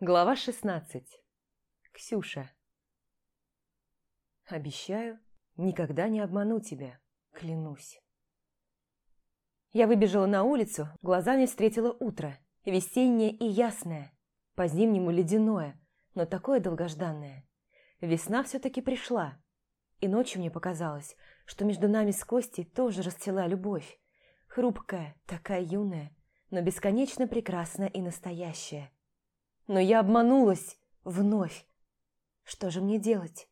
Глава 16. Ксюша. Обещаю, никогда не обману тебя, клянусь. Я выбежала на улицу, глазами встретила утро, весеннее и ясное, по-зимнему ледяное, но такое долгожданное. Весна все-таки пришла, и ночью мне показалось, что между нами с Костей тоже расцвела любовь, хрупкая, такая юная, но бесконечно прекрасная и настоящая. Но я обманулась вновь. Что же мне делать?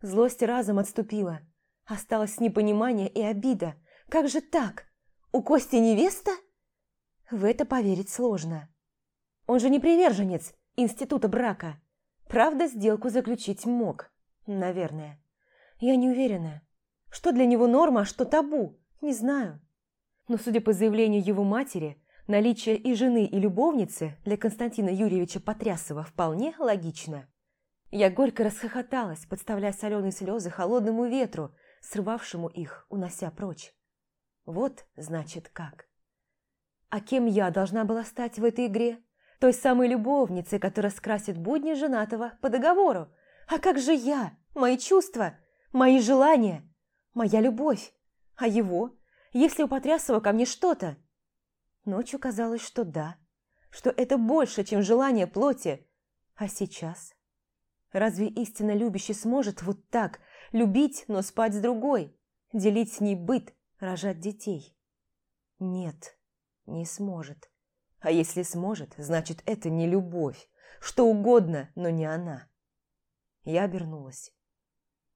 Злость разом отступила. Осталось непонимание и обида. Как же так? У Кости невеста? В это поверить сложно. Он же не приверженец института брака. Правда, сделку заключить мог. Наверное. Я не уверена. Что для него норма, а что табу, не знаю. Но судя по заявлению его матери, Наличие и жены, и любовницы для Константина Юрьевича Потрясова вполне логично. Я горько расхохоталась, подставляя соленые слезы холодному ветру, срывавшему их, унося прочь. Вот, значит, как. А кем я должна была стать в этой игре? Той самой любовницей, которая скрасит будни женатого по договору. А как же я? Мои чувства? Мои желания? Моя любовь? А его? Если у Потрясова ко мне что-то, Ночью казалось, что да, что это больше, чем желание плоти. А сейчас? Разве истинно любящий сможет вот так любить, но спать с другой, делить с ней быт, рожать детей? Нет, не сможет. А если сможет, значит, это не любовь. Что угодно, но не она. Я обернулась.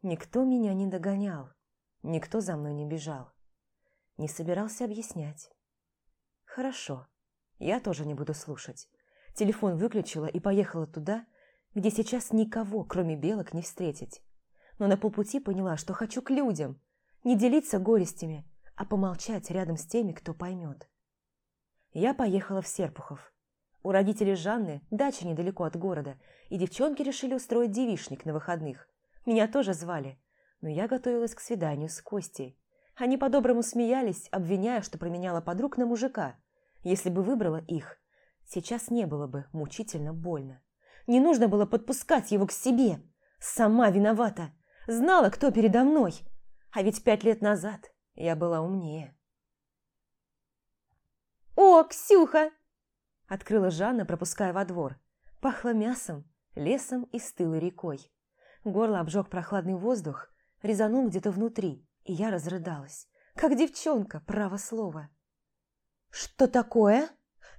Никто меня не догонял, никто за мной не бежал. Не собирался объяснять. Хорошо, я тоже не буду слушать. Телефон выключила и поехала туда, где сейчас никого, кроме белок, не встретить. Но на полпути поняла, что хочу к людям, не делиться горестями, а помолчать рядом с теми, кто поймет. Я поехала в Серпухов. У родителей Жанны дача недалеко от города, и девчонки решили устроить девишник на выходных. Меня тоже звали, но я готовилась к свиданию с Костей. Они по-доброму смеялись, обвиняя, что променяла подруг на мужика – если бы выбрала их, сейчас не было бы мучительно больно. Не нужно было подпускать его к себе. Сама виновата. Знала, кто передо мной. А ведь пять лет назад я была умнее. «О, Ксюха!» Открыла Жанна, пропуская во двор. Пахло мясом, лесом и стылой рекой. Горло обжег прохладный воздух, резанул где-то внутри, и я разрыдалась. Как девчонка, право слово. «Что такое?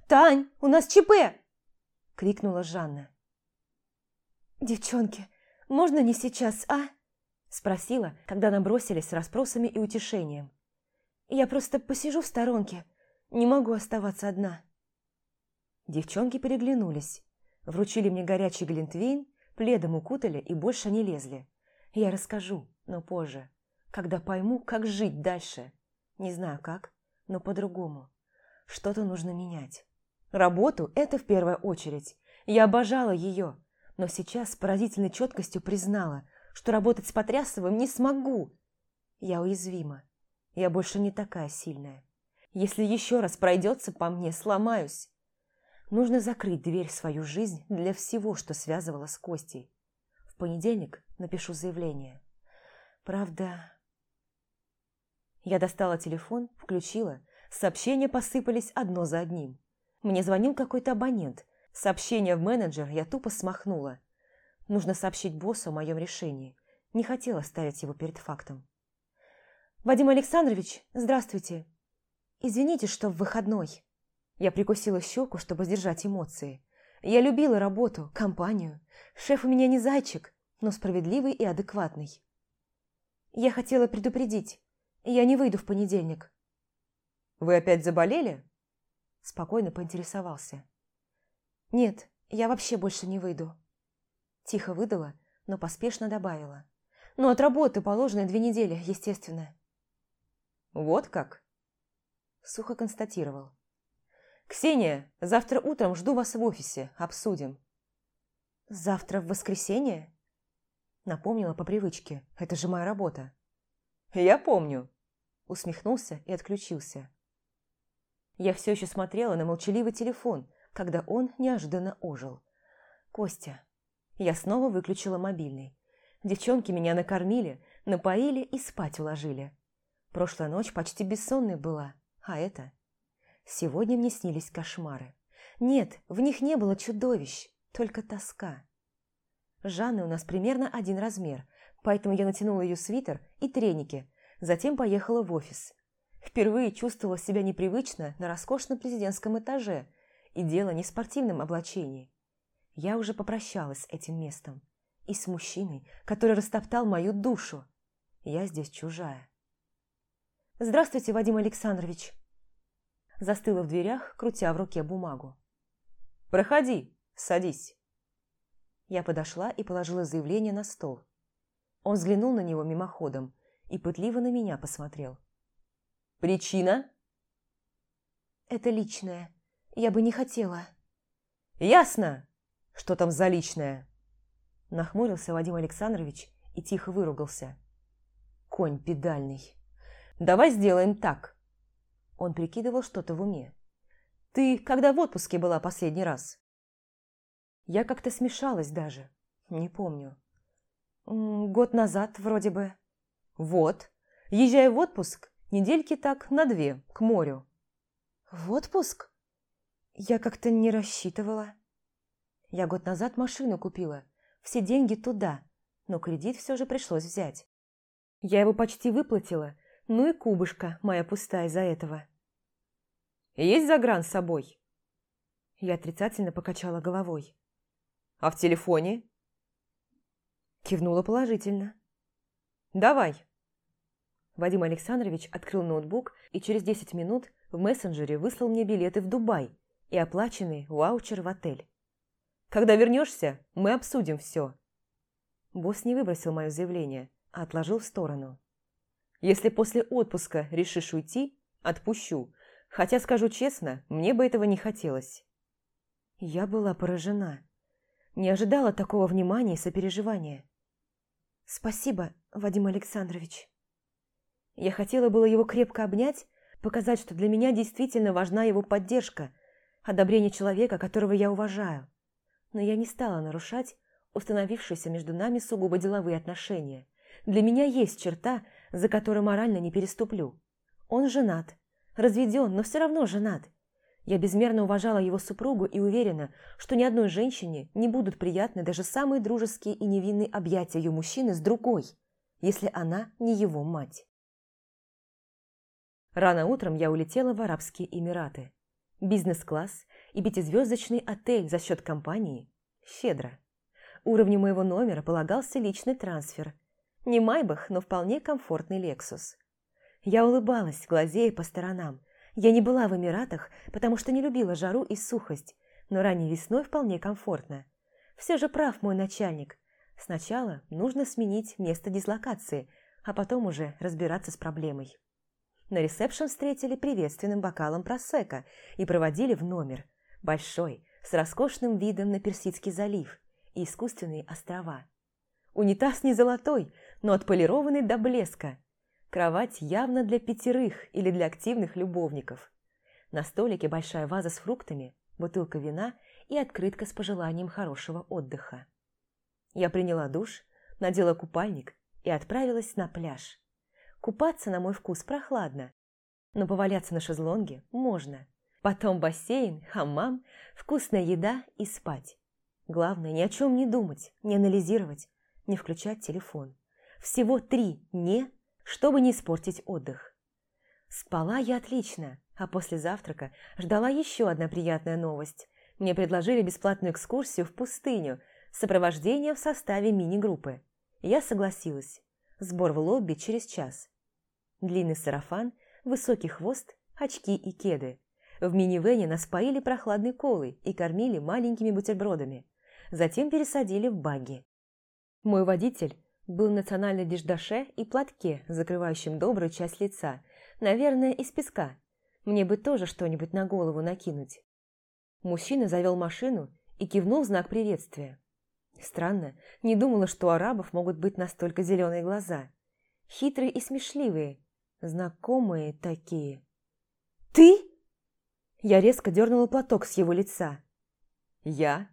Тань, у нас ЧП!» – крикнула Жанна. «Девчонки, можно не сейчас, а?» – спросила, когда набросились с расспросами и утешением. «Я просто посижу в сторонке, не могу оставаться одна». Девчонки переглянулись, вручили мне горячий глинтвейн, пледом укутали и больше не лезли. Я расскажу, но позже, когда пойму, как жить дальше. Не знаю как, но по-другому. Что-то нужно менять. Работу – это в первую очередь. Я обожала ее, но сейчас с поразительной четкостью признала, что работать с Потрясовым не смогу. Я уязвима. Я больше не такая сильная. Если еще раз пройдется по мне, сломаюсь. Нужно закрыть дверь в свою жизнь для всего, что связывало с Костей. В понедельник напишу заявление. Правда... Я достала телефон, включила Сообщения посыпались одно за одним. Мне звонил какой-то абонент. Сообщение в менеджер я тупо смахнула. Нужно сообщить боссу о моем решении. Не хотела ставить его перед фактом. «Вадим Александрович, здравствуйте. Извините, что в выходной». Я прикусила щеку, чтобы сдержать эмоции. Я любила работу, компанию. Шеф у меня не зайчик, но справедливый и адекватный. Я хотела предупредить. Я не выйду в понедельник. «Вы опять заболели?» Спокойно поинтересовался. «Нет, я вообще больше не выйду». Тихо выдала, но поспешно добавила. «Ну, от работы положенные две недели, естественно». «Вот как?» Сухо констатировал. «Ксения, завтра утром жду вас в офисе, обсудим». «Завтра в воскресенье?» Напомнила по привычке. «Это же моя работа». «Я помню», усмехнулся и отключился. Я все еще смотрела на молчаливый телефон, когда он неожиданно ожил. Костя. Я снова выключила мобильный. Девчонки меня накормили, напоили и спать уложили. Прошлая ночь почти бессонной была, а это... Сегодня мне снились кошмары. Нет, в них не было чудовищ, только тоска. Жанны у нас примерно один размер, поэтому я натянула ее свитер и треники, затем поехала в офис. Впервые чувствовала себя непривычно на роскошном президентском этаже, и дело не в спортивном облачении. Я уже попрощалась с этим местом и с мужчиной, который растоптал мою душу. Я здесь чужая. «Здравствуйте, Вадим Александрович!» Застыла в дверях, крутя в руке бумагу. «Проходи, садись!» Я подошла и положила заявление на стол. Он взглянул на него мимоходом и пытливо на меня посмотрел. «Причина?» «Это личное. Я бы не хотела». «Ясно! Что там за личное?» Нахмурился Вадим Александрович и тихо выругался. «Конь педальный. Давай сделаем так». Он прикидывал что-то в уме. «Ты когда в отпуске была последний раз?» Я как-то смешалась даже. Не помню. Год назад вроде бы. Вот. Езжай в отпуск, недельки так на две, к морю. В отпуск? Я как-то не рассчитывала. Я год назад машину купила. Все деньги туда, но кредит все же пришлось взять. Я его почти выплатила, ну и кубышка моя пустая из-за этого. Есть загран с собой? Я отрицательно покачала головой. А в телефоне? Кивнула положительно. Давай. Вадим Александрович открыл ноутбук и через 10 минут в мессенджере выслал мне билеты в Дубай и оплаченный ваучер в отель. Когда вернешься, мы обсудим все. Босс не выбросил мое заявление, а отложил в сторону. Если после отпуска решишь уйти, отпущу. Хотя, скажу честно, мне бы этого не хотелось. Я была поражена. Не ожидала такого внимания и сопереживания. «Спасибо, Вадим Александрович». Я хотела было его крепко обнять, показать, что для меня действительно важна его поддержка, одобрение человека, которого я уважаю. Но я не стала нарушать установившиеся между нами сугубо деловые отношения. Для меня есть черта, за которой морально не переступлю. Он женат, разведен, но все равно женат. Я безмерно уважала его супругу и уверена, что ни одной женщине не будут приятны даже самые дружеские и невинные объятия ее мужчины с другой, если она не его мать. Рано утром я улетела в Арабские Эмираты. Бизнес-класс и пятизвездочный отель за счет компании – щедро. Уровню моего номера полагался личный трансфер. Не Майбах, но вполне комфортный Лексус. Я улыбалась, глазея по сторонам, я не была в Эмиратах, потому что не любила жару и сухость, но ранней весной вполне комфортно. Все же прав мой начальник. Сначала нужно сменить место дислокации, а потом уже разбираться с проблемой. На ресепшн встретили приветственным бокалом просека и проводили в номер. Большой, с роскошным видом на Персидский залив и искусственные острова. Унитаз не золотой, но отполированный до блеска – Кровать явно для пятерых или для активных любовников. На столике большая ваза с фруктами, бутылка вина и открытка с пожеланием хорошего отдыха. Я приняла душ, надела купальник и отправилась на пляж. Купаться, на мой вкус, прохладно, но поваляться на шезлонге можно. Потом бассейн, хамам, вкусная еда и спать. Главное, ни о чем не думать, не анализировать, не включать телефон. Всего три «не» чтобы не испортить отдых. Спала я отлично, а после завтрака ждала еще одна приятная новость. Мне предложили бесплатную экскурсию в пустыню с в составе мини-группы. Я согласилась. Сбор в лобби через час. Длинный сарафан, высокий хвост, очки и кеды. В минивэне нас поили прохладной колой и кормили маленькими бутербродами. Затем пересадили в багги. Мой водитель был в национальной деждаше и платке, закрывающем добрую часть лица, наверное, из песка. Мне бы тоже что-нибудь на голову накинуть. Мужчина завел машину и кивнул в знак приветствия. Странно, не думала, что у арабов могут быть настолько зеленые глаза. Хитрые и смешливые, знакомые такие. «Ты?» Я резко дернула платок с его лица. «Я?»